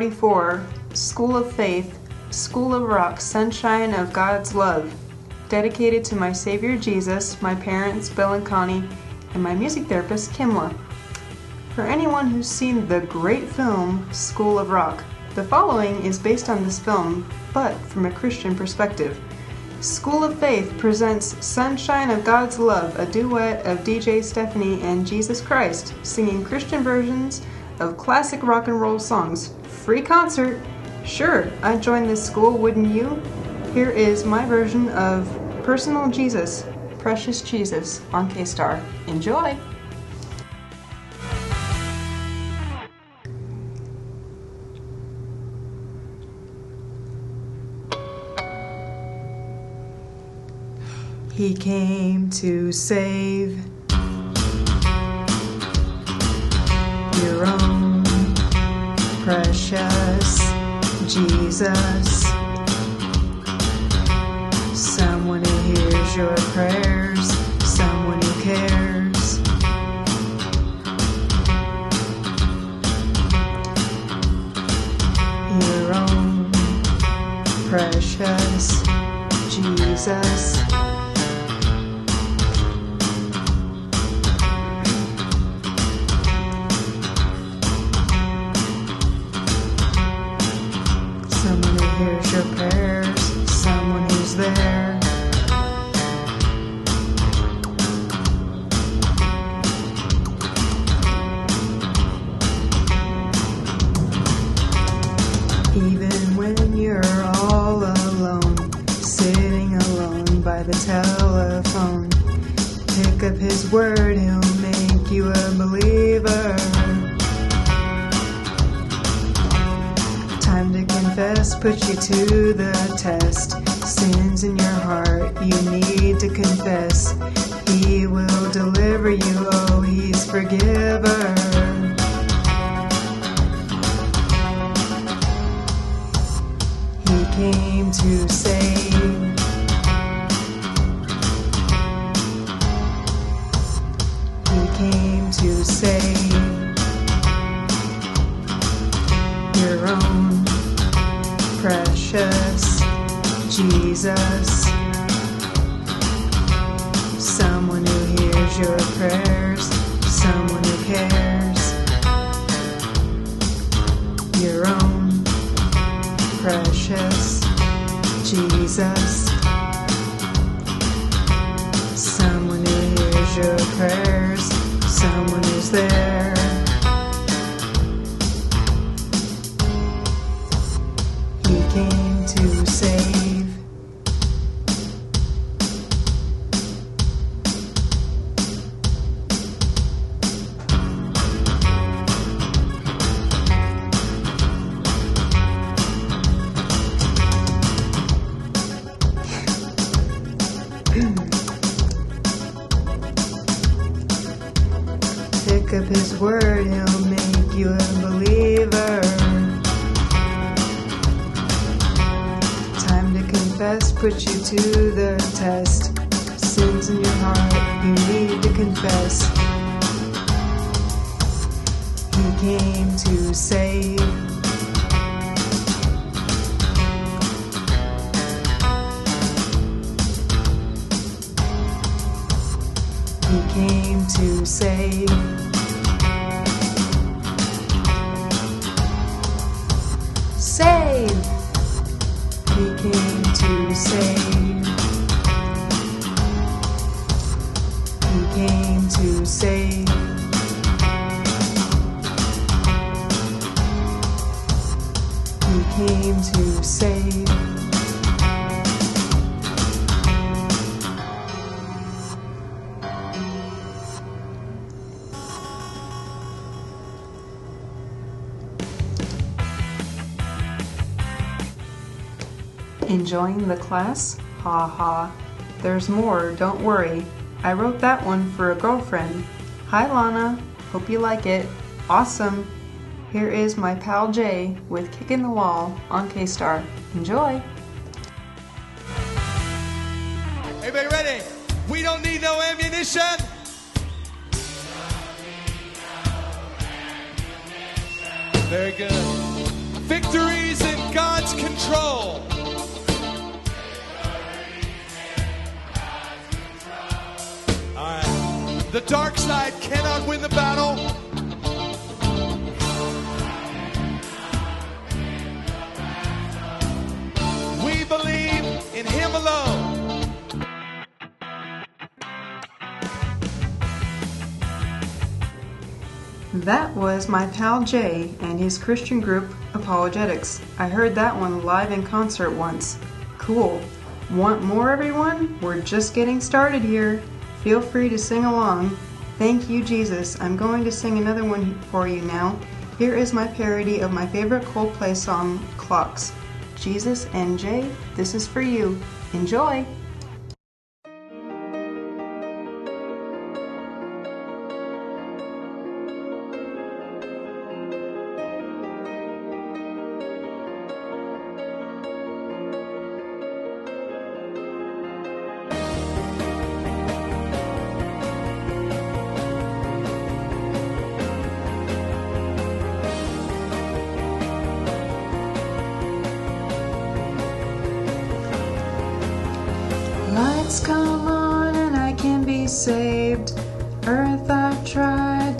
episode 44, School of Faith, School of Rock, Sunshine of God's Love, dedicated to my Savior Jesus, my parents, Bill and Connie, and my music therapist, Kimla. For anyone who's seen the great film School of Rock, the following is based on this film, but from a Christian perspective. School of Faith presents Sunshine of God's Love, a duet of DJ Stephanie and Jesus Christ, singing Christian versions of classic rock and roll songs. Free concert! Sure, I'd join this school, wouldn't you? Here is my version of Personal Jesus, Precious Jesus on K Star. Enjoy! He came to save Jesus. Someone who hears your prayers, someone who cares. Your own precious Jesus. Telephone, pick up his word, he'll make you a believer. Time to confess, put you to the test. Sins in your heart, you need to confess. He will deliver you, oh, he's forgiver. He came to save. Own precious Jesus. Someone who hears your prayers, someone who cares. Your own precious Jesus. Someone who hears your prayers, someone who's there. Put you to the test. Sins in your heart, you need to confess. He came to save. He came to save. To Enjoying the class? Ha ha. There's more, don't worry. I wrote that one for a girlfriend. Hi Lana, hope you like it. Awesome. Here is my pal Jay with Kicking the Wall on K Star. Enjoy. Everybody ready? We don't need no ammunition. Very good. The dark side cannot win the battle. We believe in Him alone. That was my pal Jay and his Christian group Apologetics. I heard that one live in concert once. Cool. Want more, everyone? We're just getting started here. Feel free to sing along. Thank you, Jesus. I'm going to sing another one for you now. Here is my parody of my favorite Coldplay song, Clocks. Jesus and Jay, this is for you. Enjoy!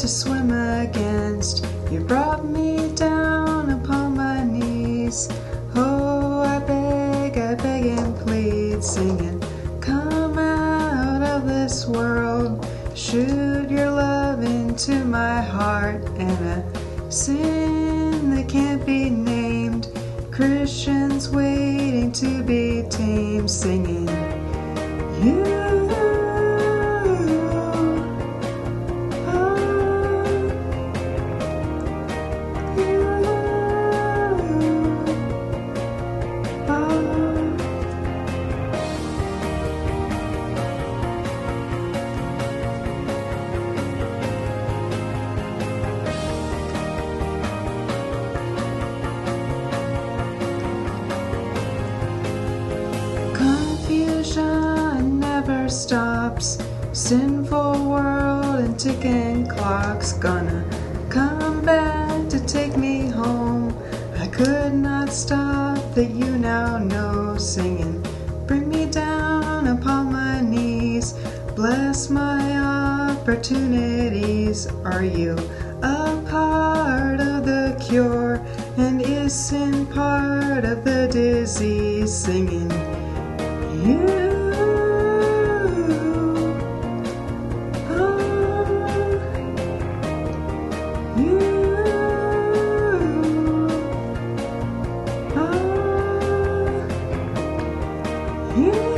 To swim against. You brought me down upon my knees. Oh, I beg, I beg and plead, singing, Come out of this world. Shoot your love into my heart and a sin that can't be named. Christians waiting to be tamed, singing. Stops. Sinful world and ticking clocks gonna come back to take me home. I could not stop that you now know singing. Bring me down upon my knees. Bless my opportunities. Are you a part of the cure? And is sin part of the disease? Singing. You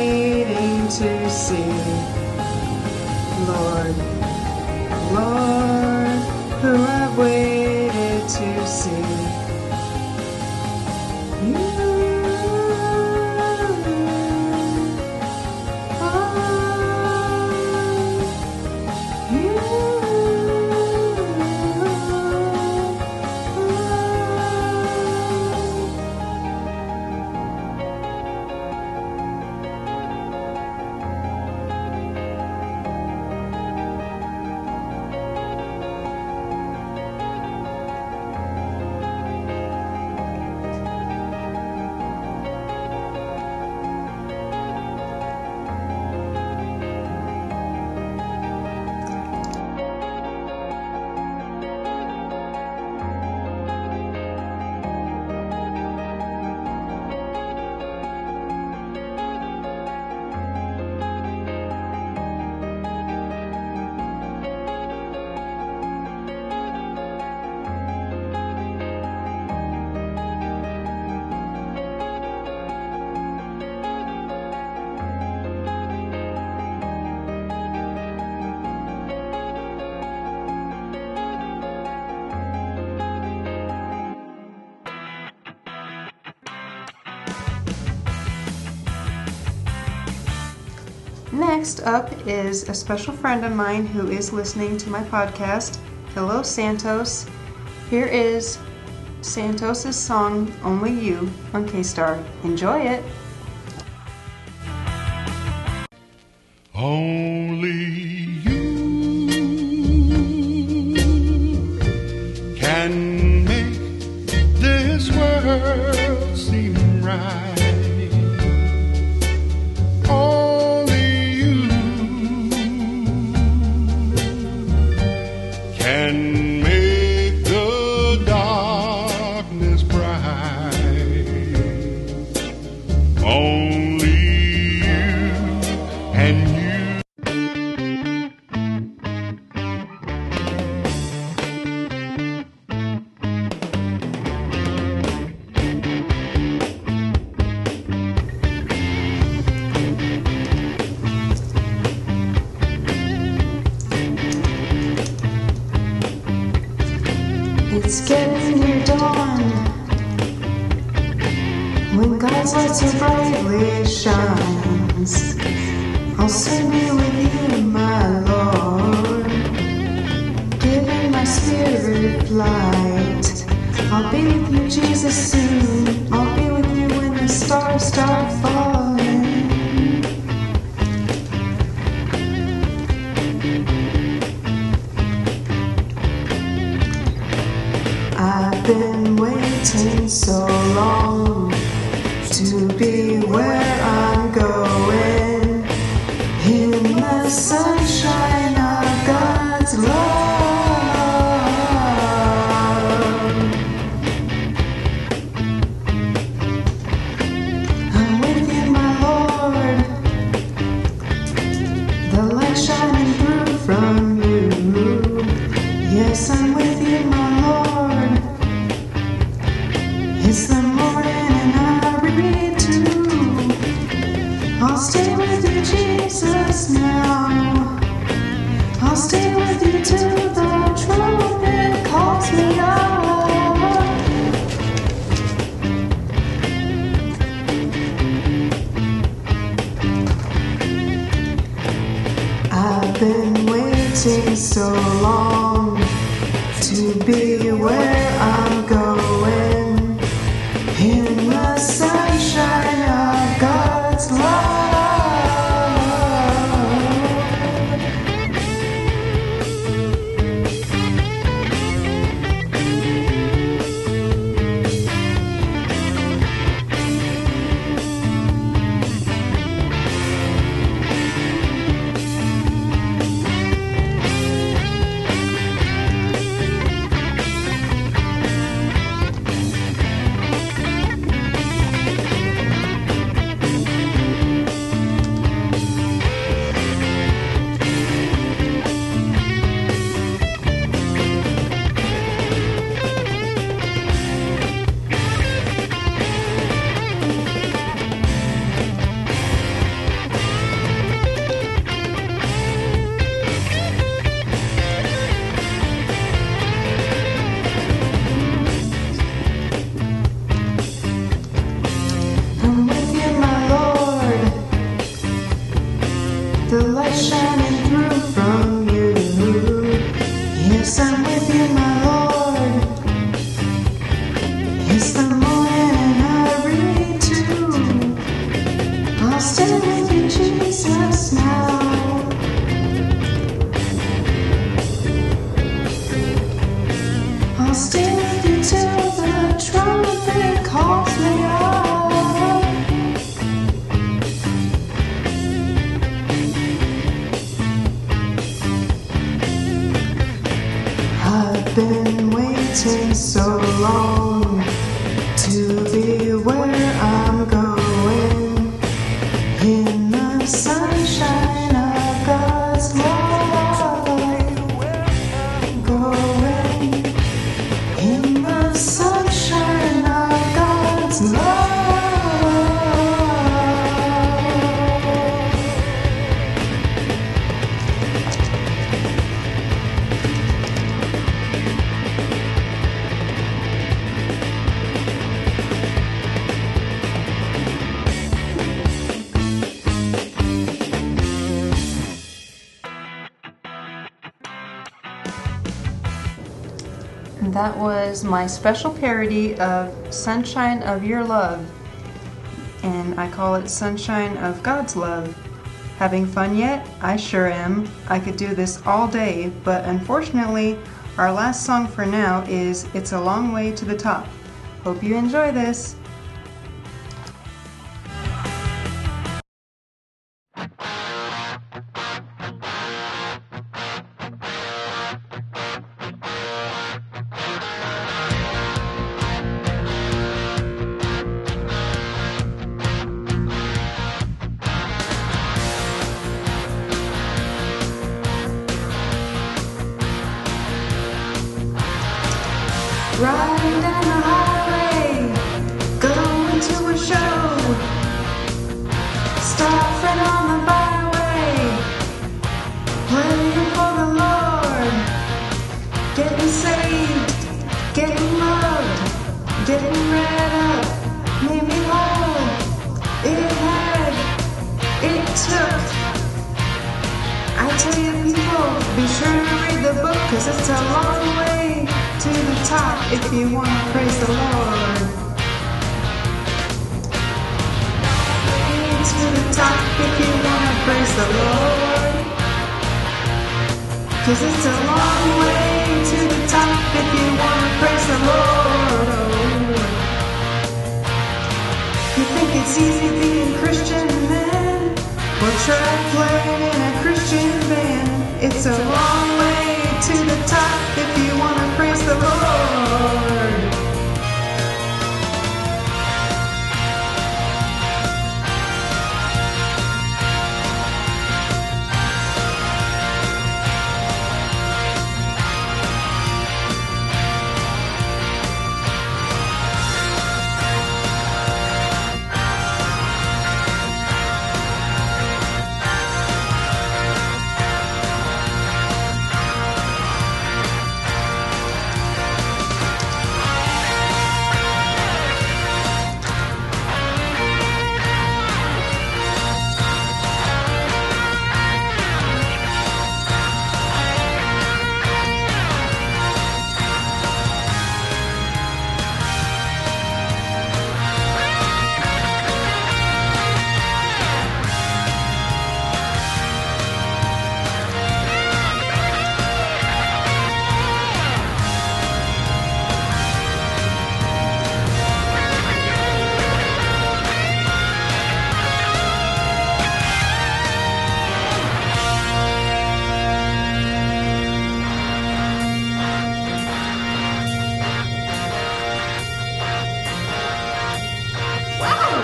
waiting to see. Lord, Lord, Next up is a special friend of mine who is listening to my podcast. Hello, Santos. Here is Santos's song Only You on K Star. Enjoy it. Soon be with you, my Lord, giving my spirit flight. I'll be with you, Jesus, soon. I'll be with you when the stars start falling. smile. Was my special parody of Sunshine of Your Love. And I call it Sunshine of God's Love. Having fun yet? I sure am. I could do this all day, but unfortunately, our last song for now is It's a Long Way to the Top. Hope you enjoy this. Getting saved, getting loved, getting read up. Made me whole. It had, it took. I tell you people, be sure to read the book, cause it's a long way to the top if you want to praise the Lord. To the top if you want to praise the Lord. Cause it's a long way to the top if you want to praise the Lord. Oh. You think it's easy being Christian man? Well, try playing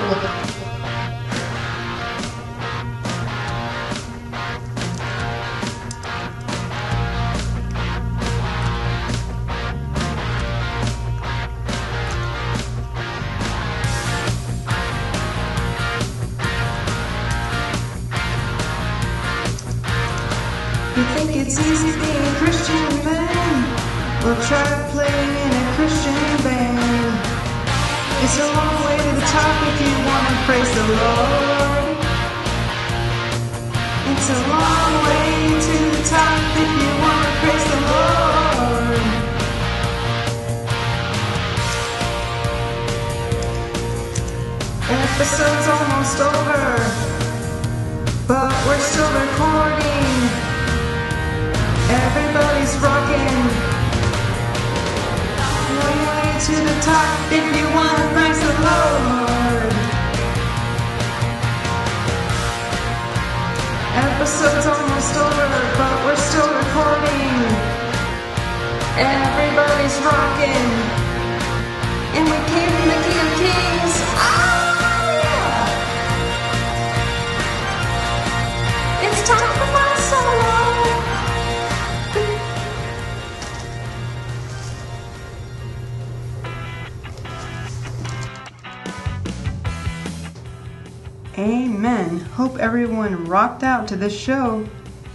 You Episode's almost over, but we're still recording. Everybody's rocking. Way to the top if you want to praise the Lord. Episode's almost over, but we're still recording. Everybody's rocking. And we came from the King of Kings. Ah, everyone rocked out to this show.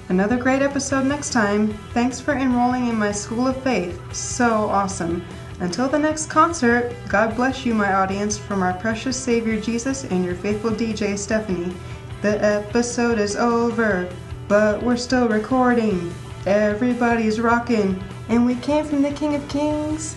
Another great episode next time. Thanks for enrolling in my School of Faith. So awesome. Until the next concert, God bless you, my audience, from our precious Savior Jesus and your faithful DJ Stephanie. The episode is over, but we're still recording. Everybody's rocking, and we came from the King of Kings.